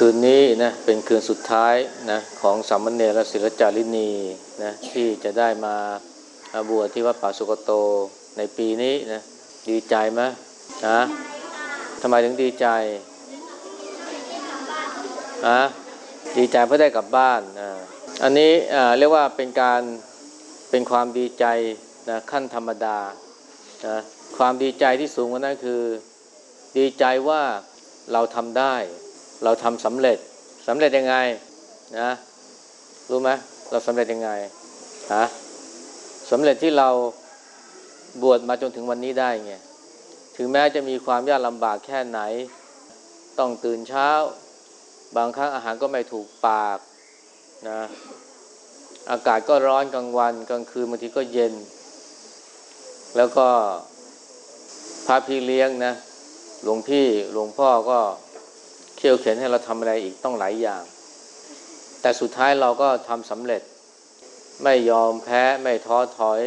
คืนนี้นะเป็นคืนสุดท้ายนะของสามเณรและศิลจารินีนะที่จะได้มาบวชที่วัดป่าสุกโตในปีนี้นะดีใจไหมนะทำไมถึงดีใจอะดีใจเพราะได้กลับบ้านนะอันนี้เรียกว่าเป็นการเป็นความดีใจนะขั้นธรรมดานะความดีใจที่สูงกว่านั้นคือ ดีใจว่าเราทำได้ เราทำสำเร็จสำเร็จยังไงนะรู้ไหมเราสำเร็จยังไงฮะสำเร็จที่เราบวชมาจนถึงวันนี้ได้ไงถึงแม้จะมีความยากลำบากแค่ไหน ต้องตื่นเช้า บางครั้งอาหารก็ไม่ถูกปากนะอากาศก็ร้อนกลางวันกลางคืนบางทีก็เย็น แล้วก็พระพี่เลี้ยงนะหลวงพี่หลวงพ่อก็ เขี่ยวเข็นให้เราทำอะไรอีกต้องหลายอย่าง แต่สุดท้ายเราก็ทำสำเร็จ ไม่ยอมแพ้ไม่ท้อถอย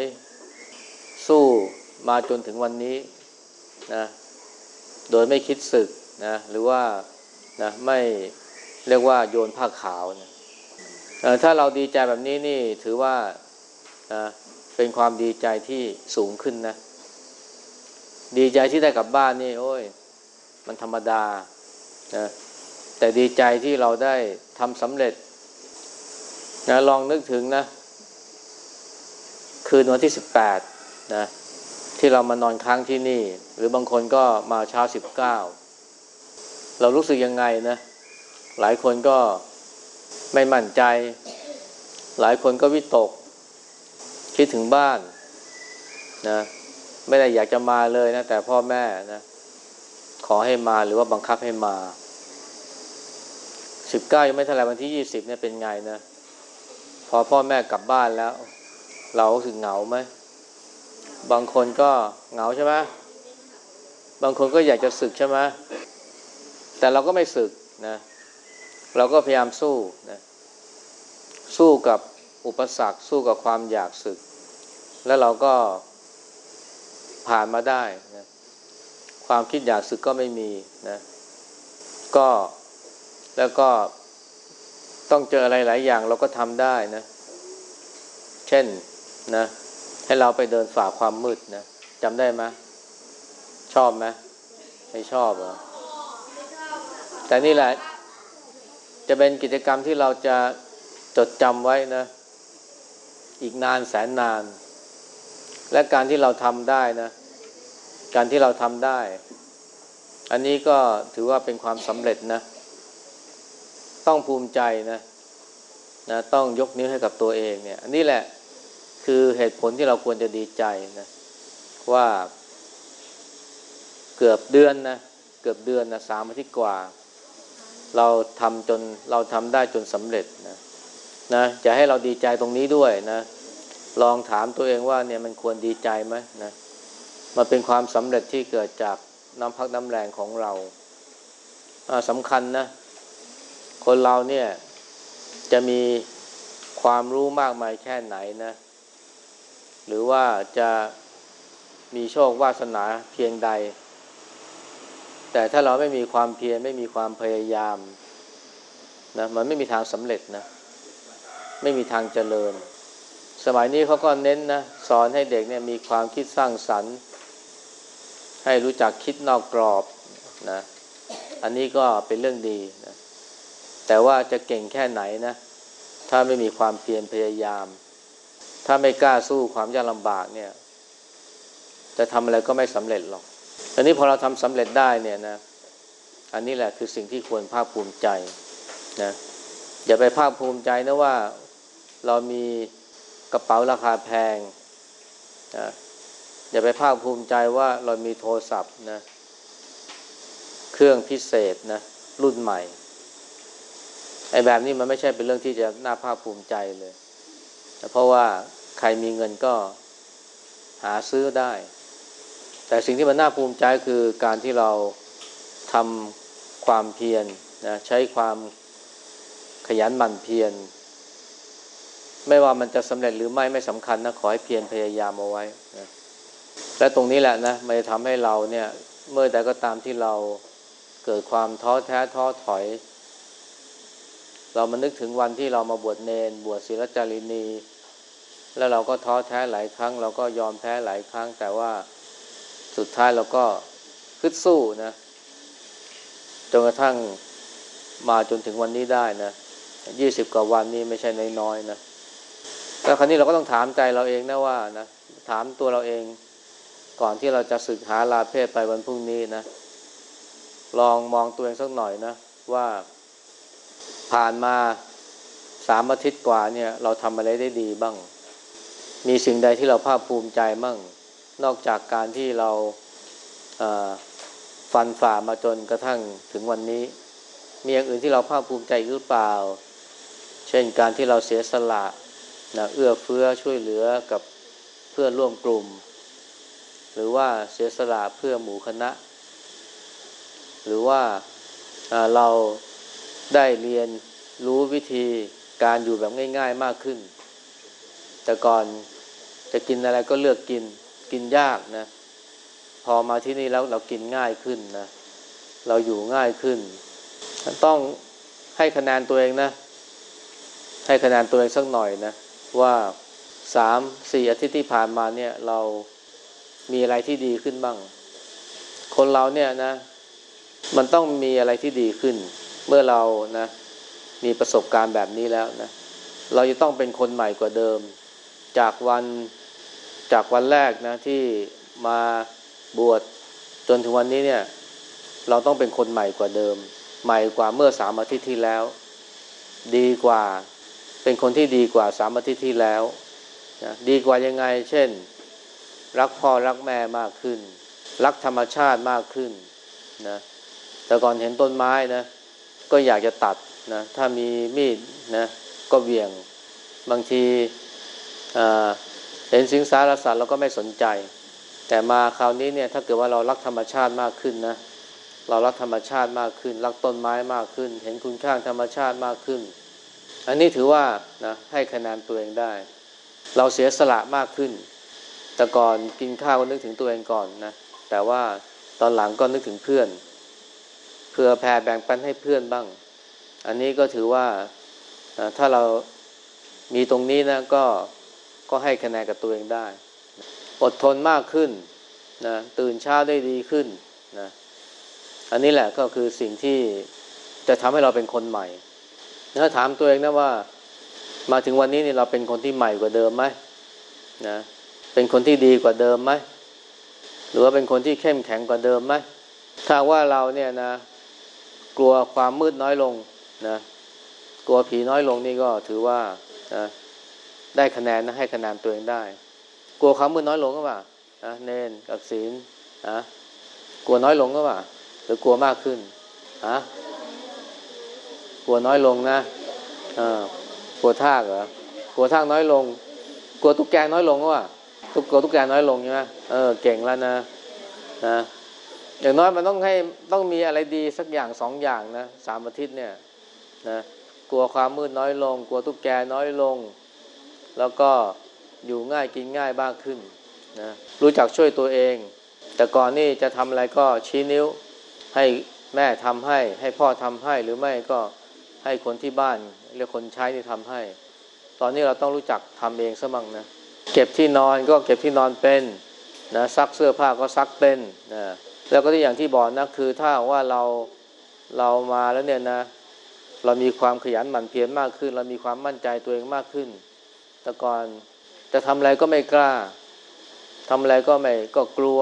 สู้มาจนถึงวันนี้นะโดยไม่คิดสึกนะหรือว่านะไม่เรียกว่าโยนผ้าขาวนะถ้าเราดีใจแบบนี้นี่ถือว่านะเป็นความดีใจที่สูงขึ้นนะ ดีใจที่ได้กลับบ้านนี่ โอ้ย มันธรรมดานะ แต่ดีใจที่เราได้ทำสำเร็จนะลองนึกถึงนะ คืนวันที่สิบแปดนะที่เรามานอนค้างที่นี่ หรือบางคนก็มาเช้าสิบเก้าเรารู้สึกยังไงนะ หลายคนก็ไม่มั่นใจ หลายคนก็วิตก คิดถึงบ้านนะไม่ได้อยากจะมาเลยนะ แต่พ่อแม่นะ ขอให้มาหรือว่าบังคับให้มา สิบเก้ายังไม่เท่าไรวันที่ยี่สิบเนี่ยเป็นไงนะ พอพ่อแม่กลับบ้านแล้ว เราสึกเหงาไหม บางคนก็เหงาใช่ไหมบางคนก็อยากจะสึกใช่ไหมแต่เราก็ไม่สึกนะ เราก็พยายามสู้นะสู้กับอุปสรรคสู้กับความอยากสึก แล้วเราก็ผ่านมาได้นะความคิดอยากสึกก็ไม่มีนะ ก็ แล้วก็ต้องเจออะไรหลายอย่างเราก็ทำได้นะ เช่นนะ ให้เราไปเดินฝ่าความมืดนะจำได้ไหมชอบไหมไม่ชอบเหรอแต่นี่แหละ จะเป็นกิจกรรมที่เราจะจดจำไว้นะ อีกนานแสนนาน และการที่เราทำได้นะ การที่เราทำได้ อันนี้ก็ถือว่าเป็นความสำเร็จนะ ต้องภูมิใจนะนะต้องยกนิ้วให้กับตัวเองเนี่ยอันนี้แหละคือเหตุผลที่เราควรจะดีใจนะว่าเกือบเดือนนะเกือบเดือนนะสามอาทิตย์กว่า เราทำจนเราทำได้จนสำเร็จนะนะจะให้เราดีใจตรงนี้ด้วยนะลองถามตัวเองว่าเนี่ยมันควรดีใจไหมนะมันเป็นความสำเร็จที่เกิดจากน้ำพักน้ำแรงของเราสำคัญนะ คนเราเนี่ยจะมีความรู้มากมายแค่ไหนนะ หรือว่าจะมีโชควาสนาเพียงใด แต่ถ้าเราไม่มีความเพียรไม่มีความพยายามนะมันไม่มีทางสำเร็จนะ ไม่มีทางเจริญ สมัยนี้เขาก็เน้นนะสอนให้เด็กเนี่ยมีความคิดสร้างสรรค์ ให้รู้จักคิดนอกกรอบนะ อันนี้ก็เป็นเรื่องดีน แต่ว่าจะเก่งแค่ไหนนะ ถ้าไม่มีความเพียรพยายาม ถ้าไม่กล้าสู้ความยากลำบากเนี่ย จะทำอะไรก็ไม่สำเร็จหรอกอันนี้พอเราทำสำเร็จได้เนี่ยนะ อันนี้แหละคือสิ่งที่ควรภาคภูมิใจนะอย่าไปภาคภูมิใจนะว่าเรามีกระเป๋าราคาแพงนะอย่าไปภาคภูมิใจว่าเรามีโทรศัพท์นะ เครื่องพิเศษนะ รุ่นใหม่ ไอ้แบบนี้มันไม่ใช่เป็นเรื่องที่จะน่าภาคภูมิใจเลยเพราะว่าใครมีเงินก็หาซื้อได้ แต่สิ่งที่มันน่าภูมิใจคือการที่เราทำความเพียรนะใช้ความขยันหมั่นเพียรไม่ว่ามันจะสำเร็จหรือไม่ไม่สำคัญนะขอให้เพียรพยายามเอาไว้นะและตรงนี้แหละนะมันจะทำให้เราเนี่ยเมื่อใดก็ตามที่เราเกิดความท้อแท้ท้อถอย เรามานึกถึงวันที่เรามาบวชเนน บวชศิลจารินี แล้วเราก็ท้อแท้หลายครั้ง เราก็ยอมแพ้หลายครั้ง แต่ว่าสุดท้ายเราก็คึดสู้นะจนกระทั่งมาจนถึงวันนี้ได้นะยี่สิบกว่าวันนี้ไม่ใช่น้อยๆนะแล้วคราวนี้เราก็ต้องถามใจเราเองนะว่านะถามตัวเราเอง ก่อนที่เราจะศึกหาลาเพศไปวันพรุ่งนี้นะ ลองมองตัวเองสักหน่อยนะว่า ผ่านมาสามอาทิตย์กว่าเนี่ย เราทำอะไรได้ดีบ้าง มีสิ่งใดที่เราภาคภูมิใจมั่งนอกจากการที่เราฟันฝ่ามาจนกระทั่งถึงวันนี้ มีอย่างอื่นที่เราภาคภูมิใจหรือเปล่า เช่นการที่เราเสียสละนะเอื้อเฟื้อช่วยเหลือกับเพื่อนร่วมกลุ่ม หรือว่าเสียสละเพื่อหมู่คณะ หรือว่าเรา ได้เรียนรู้วิธีการอยู่แบบง่าย ๆมากขึ้น แต่ก่อนจะกินอะไรก็เลือกกินกินยากนะ พอมาที่นี่แล้วเรากินง่ายขึ้นนะ เราอยู่ง่ายขึ้น ต้องให้คะแนนตัวเองนะ ให้คะแนนตัวเองสักหน่อยนะ ว่าสามสี่อาทิตย์ที่ผ่านมาเนี่ย เรามีอะไรที่ดีขึ้นบ้าง คนเราเนี่ยนะ มันต้องมีอะไรที่ดีขึ้น เมื่อเรานะมีประสบการณ์แบบนี้แล้วนะเราจะต้องเป็นคนใหม่กว่าเดิม จากวันจากวันแรกนะที่มาบวชจนถึงวันนี้เนี่ย เราต้องเป็นคนใหม่กว่าเดิม ใหม่กว่าเมื่อสามอาทิตย์ที่แล้ว ดีกว่าเป็นคนที่ดีกว่าสามอาทิตย์ที่แล้วนะดีกว่ายังไง เช่น รักพ่อรักแม่มากขึ้น รักธรรมชาติมากขึ้นนะแต่ก่อนเห็นต้นไม้นะ ก็อยากจะตัดนะถ้ามีมีดนะก็เบี่ยง บางทีเห็นสิงสารสัตว์เราก็ไม่สนใจ แต่มาคราวนี้เนี่ยถ้าเกิดว่าเรารักธรรมชาติมากขึ้นนะเรารักธรรมชาติมากขึ้น รักต้นไม้มากขึ้น เห็นคุณค่าธรรมชาติมากขึ้น อันนี้ถือว่านะให้คะแนนตัวเองได้ เราเสียสละมากขึ้น แต่ก่อนกินข้าวก็นึกถึงตัวเองก่อนนะแต่ว่าตอนหลังก็นึกถึงเพื่อน เพื่อแผ่แบ่งปันให้เพื่อนบ้าง อันนี้ก็ถือว่าถ้าเรามีตรงนี้นะก็ก็ให้คะแนนกับตัวเองได้ อดทนมากขึ้นนะตื่นเช้าได้ดีขึ้นนะอันนี้แหละก็คือสิ่งที่จะทำให้เราเป็นคนใหม่ถ้าถามตัวเองนะว่า มาถึงวันนี้นี่เราเป็นคนที่ใหม่กว่าเดิมไหมนะเป็นคนที่ดีกว่าเดิมไหมหรือว่าเป็นคนที่เข้มแข็งกว่าเดิมไหมถ้าว่าเราเนี่ยนะ กลัวความมืดน้อยลงนะกลัวผีน้อยลงนี่ก็ถือว่านะได้คะแนนนะให้คะแนนตัวเองได้ กลัวความมืดน้อยลงก็ว่านะเนนกับศีลนะกลัวน้อยลงก็ว่าหรือกลัวมากขึ้นฮะกลัวน้อยลงนะอ่ากลัวทากเหรอกลัวทากน้อยลง กลัวตุ๊กแกน้อยลงก็ว่าตุ๊กกลัวตุ๊กแกน้อยลงใช่ไหมเออเก่งแล้วนะนะ อย่างน้อยมันต้องให้ต้องมีอะไรดีสักอย่างสองอย่างนะสามอาทิตย์เนี่ยนะกลัวความมืดน้อยลง กลัวตุ๊กแกน้อยลง แล้วก็อยู่ง่ายกินง่ายบ้างขึ้นนะรู้จักช่วยตัวเอง แต่ก่อนนี่จะทำอะไรก็ชี้นิ้วให้แม่ทำให้ ให้พ่อทำให้หรือไม่ก็ให้คนที่บ้านเรียกคนใช้ที่ทำให้ ตอนนี้เราต้องรู้จักทำเองซะมั่งนะเก็บที่นอนก็เก็บที่นอนเป็นนะซักเสื้อผ้าก็ซักเป็นนะ แล้วก็ที่อย่างที่บอกนะคือถ้าว่าเราเรามาแล้วเนี่ยนะ เรามีความขยันหมั่นเพียรมากขึ้น เรามีความมั่นใจตัวเองมากขึ้น แต่ก่อนจะทำอะไรก็ไม่กล้าทำอะไรก็ไม่ก็กลัว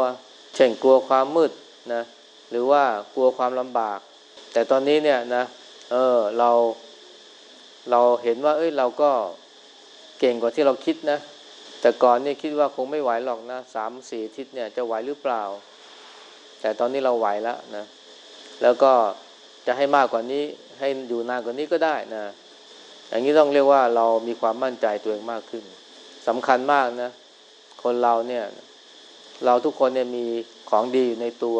เช่นกลัวความมืดนะหรือว่ากลัวความลำบาก แต่ตอนนี้เนี่ยนะเออเราเราเห็นว่า เอ้ยเราก็เก่งกว่าที่เราคิดนะ แต่ก่อนนี่คิดว่าคงไม่ไหวหรอกนะสามสี่ทิศเนี่ยจะไหวหรือเปล่า แต่ตอนนี้เราไหวแล้วนะ แล้วก็จะให้มากกว่านี้ให้อยู่นานกว่านี้ก็ได้นะอย่างนี้ต้องเรียกว่าเรามีความมั่นใจตัวเองมากขึ้นสำคัญมากนะ คนเราเนี่ย เราทุกคนเนี่ยมีของดีอยู่ในตัว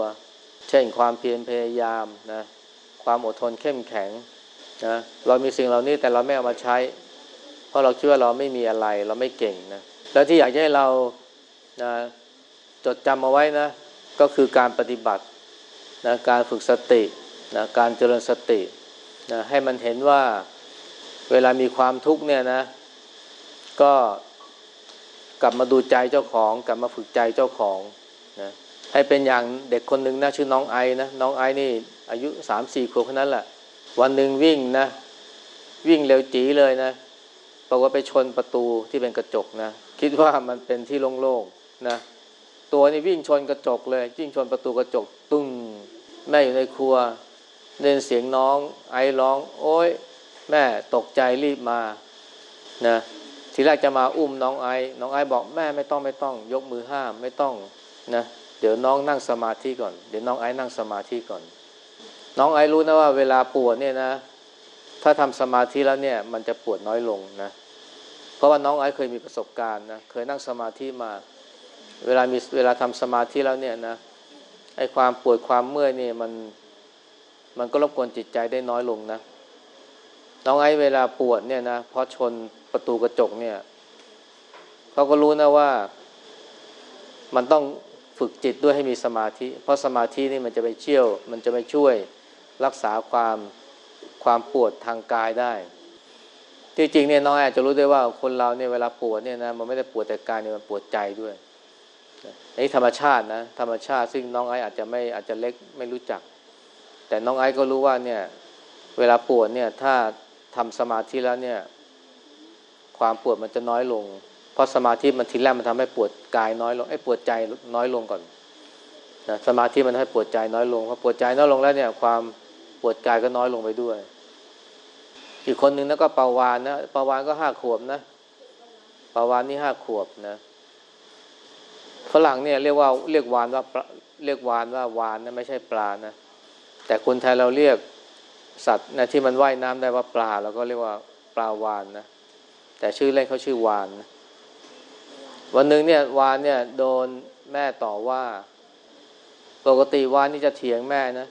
เช่นความเพียรพยายามนะ ความอดทนเข้มแข็งนะเรามีสิ่งเหล่านี้แต่เราไม่เอามาใช้ เพราะเราคิดว่าเราไม่มีอะไร เราไม่เก่งนะแล้วที่อยากให้เรานะจดจำเอาไว้นะ ก็คือการปฏิบัตินะการฝึกสตินะการเจริญสตินะให้มันเห็นว่าเวลามีความทุกข์เนี่ยนะ ก็กลับมาดูใจเจ้าของ กลับมาฝึกใจเจ้าของนะให้เป็นอย่างเด็กคนหนึ่งนะชื่อน้องไอนะน้องไอนี่ อายุสามสี่ขวบแค่นั้นแหละ วันหนึ่งวิ่งนะ วิ่งเร็วจีเลยนะบอกว่าไปชนประตูที่เป็นกระจกนะ คิดว่ามันเป็นที่โล่งๆนะ ตัวนี่วิ่งชนกระจกเลย วิ่งชนประตูกระจกตุ้งแม่อยู่ในครัวเดินเสียงน้อง ไอร้อง โอ้ยแม่ตกใจรีบมานะทีแรกจะมาอุ้มน้องไอ น้องไอบอกแม่ไม่ต้องไม่ต้อง ยกมือห้ามไม่ต้องนะเดี๋ยวน้องนั่งสมาธิก่อน เดี๋ยวน้องไอนั่งสมาธิก่อน น้องไอรู้นะว่าเวลาปวดเนี่ยนะ ถ้าทำสมาธิแล้วเนี่ยมันจะปวดน้อยลงนะ เพราะว่าน้องไอเคยมีประสบการณ์นะเคยนั่งสมาธิมา เวลามีเวลาทำสมาธิแล้วเนี่ยนะไอความปวดความเมื่อยนี่มันมันก็รบกวนจิตใจได้น้อยลงนะน้องไอ้เวลาปวดเนี่ยนะเพราะชนประตูกระจกเนี่ยเขาก็รู้นะว่า มันต้องฝึกจิตด้วยให้มีสมาธิ เพราะสมาธินี่มันจะไปเชี่ยว มันจะไปช่วยรักษาความความปวดทางกายได้ ที่จริงเนี่ยน้องอาจจะรู้ได้ว่าคนเราเนี่ยเวลาปวดเนี่ยนะมันไม่ได้ปวดแต่กายเนี่ยมันปวดใจด้วย นี่ธรรมชาตินะธรรมชาติซึ่งน้องไอ้อาจจะไม่อาจจะเล็กไม่รู้จัก แต่น้องไอ้ก็รู้ว่าเนี่ย เวลาปวดเนี่ยถ้าทำสมาธิแล้วเนี่ย ความปวดมันจะน้อยลง เพราะสมาธิมันทีแรกมันทำให้ปวดกายน้อยลงไอ้ปวดใจน้อยลงก่อนนะสมาธิมันให้ปวดใจน้อยลงพอปวดใจน้อยลงแล้วเนี่ย ความปวดกายก็น้อยลงไปด้วย อีกคนหนึ่งนะก็ปาวานนะปาวานก็ห้าขวบนะปาวานนี่ห้าขวบนะ ฝรั่งเนี่ยเรียกว่าเรียกวานว่าเรียกวานว่าวานนะไม่ใช่ปลานะ แต่คนไทยเราเรียกสัตว์นะที่มันว่ายน้ำได้ว่าปลาเราก็เรียกว่าปลาวานนะ แต่ชื่อเล่นเขาชื่อวานนะวันหนึ่งเนี่ยวานเนี่ยโดนแม่ต่อว่า ปกติวานนี่จะเถียงแม่นะ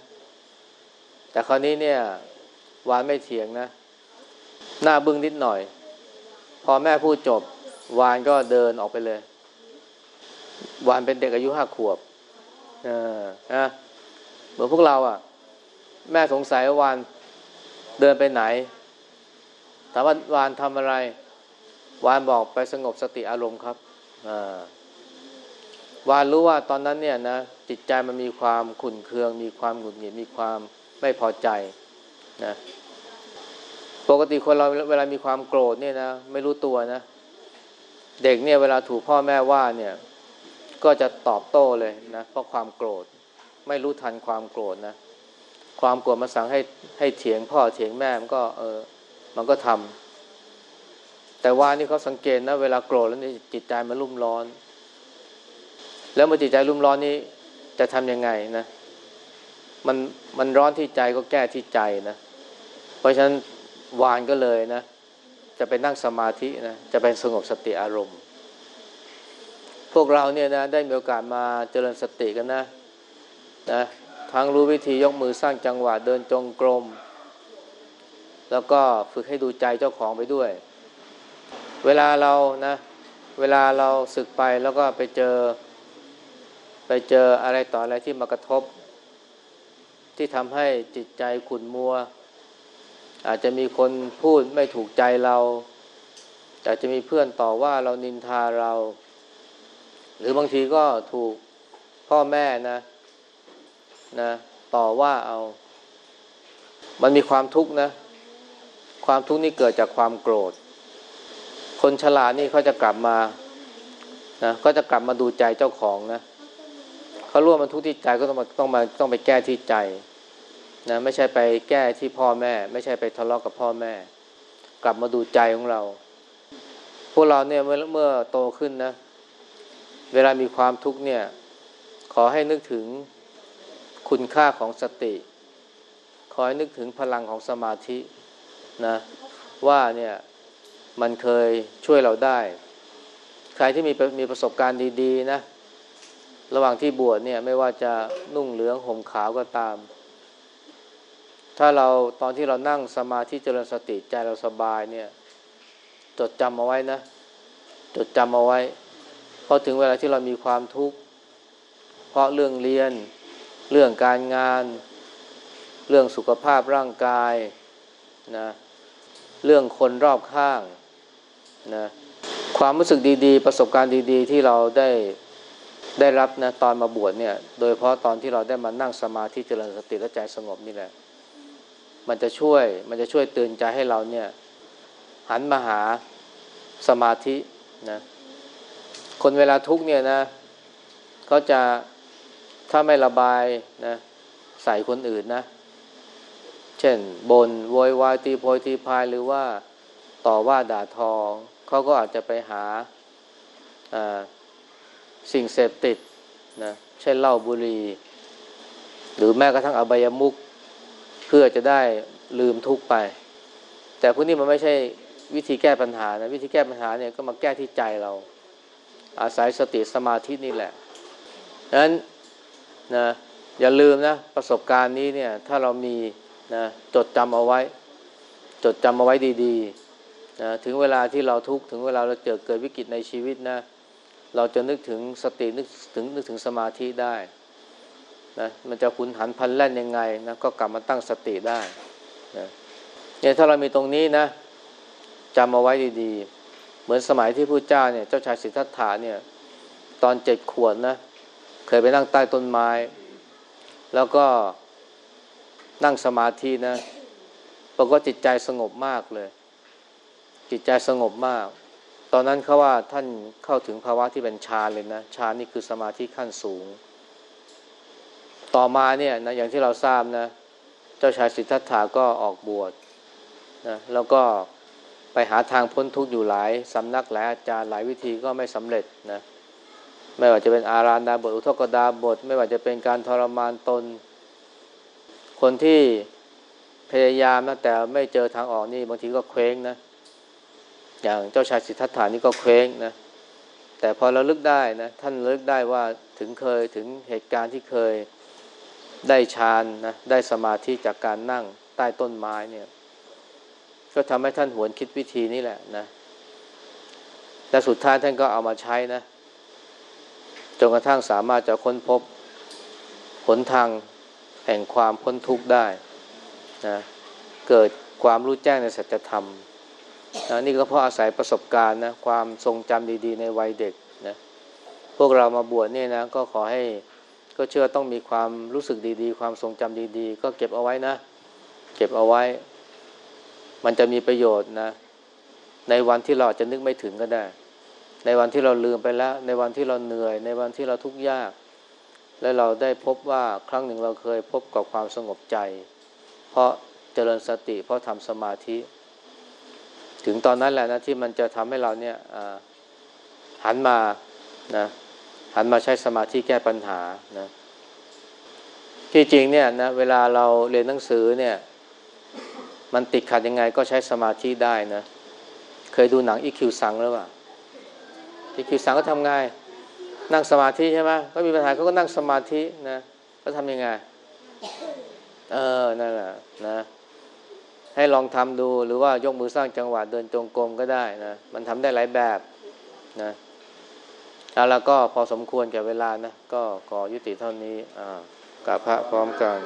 แต่คราวนี้เนี่ยวานไม่เถียงนะ หน้าบึ้งนิดหน่อย พอแม่พูดจบ วานก็เดินออกไปเลย วานเป็นเด็กอายุห้าขวบนะเหมือนพวกเราอะ่ะ แม่สงสัยว่าวานเดินไปไหน ถามว่าวานทำอะไร วานบอกไปสงบสติอารมณ์ครับวานรู้ว่าตอนนั้นเนี่ยนะจิตใจมันมีความขุ่นเคือง มีความหงุดหงิดมีความไม่พอใจนะปกติคนเราเวลามีความโกรธเนี่ยนะไม่รู้ตัวนะ เด็กเนี่ยเวลาถูกพ่อแม่ว่าเนี่ย ก็จะตอบโต้เลยนะเพราะความโกรธไม่รู้ทันความโกรธนะความโกรธมาสั่งให้ให้เถียงพ่อเถียงแม่มันก็เออ มันก็ทำแต่ว่านี่เขาสังเกตนะเวลาโกรธแล้วนี่จิตใจมันรุ่มร้อน แล้วเมื่อจิตใจรุ่มร้อนนี้จะทำยังไงนะมันมันร้อนที่ใจก็แก้ที่ใจนะเพราะฉะนั้นวานก็เลยนะ จะไปนั่งสมาธินะจะไปสงบสติอารมณ์ พวกเราเนี่ยนะได้มีโอกาสมาเจริญสติกันนะนะทั้งรู้วิธียกมือสร้างจังหวะเดินจงกรม แล้วก็ฝึกให้ดูใจเจ้าของไปด้วย เวลาเรานะเวลาเราศึกไปแล้วก็ไปเจอ ไปเจออะไรต่ออะไรที่มากระทบ ที่ทำให้จิตใจขุ่นมัว อาจจะมีคนพูดไม่ถูกใจเรา อาจจะมีเพื่อนต่อว่าเรานินทาเรา หรือบางทีก็ถูกพ่อแม่นะ นะ ต่อว่าเอา มันมีความทุกข์นะ ความทุกข์นี่เกิดจากความโกรธ คนฉลาดนี่เขาจะกลับมานะก็จะกลับมาดูใจเจ้าของนะเขารู้ว่ามันทุกข์ที่ใจก็ต้องมาต้องมาต้องไปแก้ที่ใจนะไม่ใช่ไปแก้ที่พ่อแม่ ไม่ใช่ไปทะเลาะกกับพ่อแม่ กลับมาดูใจของเรา พวกเราเนี่ยเมื่อเมื่อโตขึ้นนะ เวลามีความทุกข์เนี่ย ขอให้นึกถึงคุณค่าของสติคอยนึกถึงพลังของสมาธินะว่าเนี่ยมันเคยช่วยเราได้ ใครที่มีมีประสบการณ์ดี ๆ นะ ระหว่างที่บวชเนี่ยไม่ว่าจะนุ่งเหลืองห่มขาวก็ตาม ถ้าเราตอนที่เรานั่งสมาธิเจริญสติใจเราสบายเนี่ย จดจำเอาไว้นะ จดจำเอาไว้ พอถึงเวลาที่เรามีความทุกข์ เพราะเรื่องเรียน เรื่องการงาน เรื่องสุขภาพร่างกายนะเรื่องคนรอบข้างนะความรู้สึกดีๆ ประสบการณ์ดีๆ ที่เราได้ได้รับนะตอนมาบวชเนี่ย โดยเพราะตอนที่เราได้มานั่งสมาธิเจริญสติและใจสงบนี่แหละ มันจะช่วยมันจะช่วยเตือนใจให้เราเนี่ย หันมาหาสมาธินะ คนเวลาทุกเนี่ยนะเขาจะถ้าไม่ระบายนะใส่คนอื่นนะ เช่นบนโวยวายตีโพยตีพายหรือว่าต่อว่าด่าทอเขาก็อาจจะไปหาสิ่งเสพติดนะเช่นเหล้าบุหรี่หรือแม้กระทั่งอบายมุกเพื่อจะได้ลืมทุกไป แต่พวกนี้มันไม่ใช่วิธีแก้ปัญหานะวิธีแก้ปัญหาเนี่ยก็มาแก้ที่ใจเรา อาศัยสติสมาธินี่แหละดังนั้นนะอย่าลืมนะประสบการณ์นี้เนี่ยถ้าเรามีนะจดจำเอาไว้ จดจำเอาไว้ดีๆนะถึงเวลาที่เราทุกข์ถึงเวลาเราเจอเกิดวิกฤตในชีวิตนะเราจะนึกถึงสตินึกถึงนึกถึงสมาธิได้นะมันจะคุนหันพันแล่นยังไงนะก็กลับมาตั้งสติได้นะเนี่ยถ้าเรามีตรงนี้นะจำเอาไว้ดีๆ เหมือนสมัยที่พระเจ้าเนี่ยเจ้าชายสิทธัตถะเนี่ยตอนเจ็ดขวบนะเคยไปนั่งใต้ต้นไม้ แล้วก็นั่งสมาธินะปรากฏจิตใจสงบมากเลย จิตใจสงบมาก ตอนนั้นเขาว่าท่านเข้าถึงภาวะที่เป็นฌานเลยนะฌานนี่คือสมาธิขั้นสูง ต่อมาเนี่ยนะอย่างที่เราทราบนะ เจ้าชายสิทธัตถะก็ออกบวชนะแล้วก็ ไปหาทางพ้นทุกข์อยู่หลายสำนักหลายอาจารย์หลายวิธีก็ไม่สำเร็จนะไม่ว่าจะเป็นอาราณดาบทอุทกดาบท ไม่ว่าจะเป็นการทรมานตน คนที่พยายามนะแต่ไม่เจอทางออกนี่บางทีก็เคว้งนะ อย่างเจ้าชายสิทธัตถานี่ก็เคว้งนะ แต่พอเราลึกได้นะท่านลึกได้ว่าถึงเคยถึงเหตุการณ์ที่เคยได้ฌานนะได้สมาธิจากการนั่งใต้ต้นไม้เนี่ย ก็ทำให้ท่านหวนคิดวิธีนี้แหละนะและสุดท้ายท่านก็เอามาใช้นะจนกระทั่งสามารถจะค้นพบหนทางแห่งความพ้นทุกข์ได้นะเกิดความรู้แจ้งในสัจธรรมนะนี่ก็เพราะอาศัยประสบการณ์นะความทรงจำดีๆ ในวัยเด็กนะพวกเรามาบวชเนี่ยนะก็ขอให้ก็เชื่อต้องมีความรู้สึกดีๆ ความทรงจำดีๆ ก็เก็บเอาไว้นะ เก็บเอาไว้ มันจะมีประโยชน์นะ ในวันที่เราจะนึกไม่ถึงก็ได้ ในวันที่เราลืมไปแล้ว ในวันที่เราเหนื่อย ในวันที่เราทุกข์ยาก และเราได้พบว่าครั้งหนึ่งเราเคยพบกับความสงบใจ เพราะเจริญสติ เพราะทำสมาธิ ถึงตอนนั้นแหละนะที่มันจะทำให้เราเนี่ยหันมานะหันมาใช้สมาธิแก้ปัญหานะที่จริงเนี่ยนะเวลาเราเรียนหนังสือเนี่ย มันติดขัดยังไงก็ใช้สมาธิได้นะ เคยดูหนังอีคิวซังหรือเปล่าที่คิวสังก็ทำไงนั่งสมาธิใช่ไหมก็มีปัญหาเขาก็นั่งสมาธินะเขาทำยังไง เออนั่นแหละนะ ให้ลองทำดูหรือว่ายกมือสร้างจังหวะเดินจงกรมก็ได้นะมันทำได้หลายแบบนะแล้วก็พอสมควรแก่เวลานะ ก็ขอยุติเท่านี้อ่ากับพระพร้อมกัน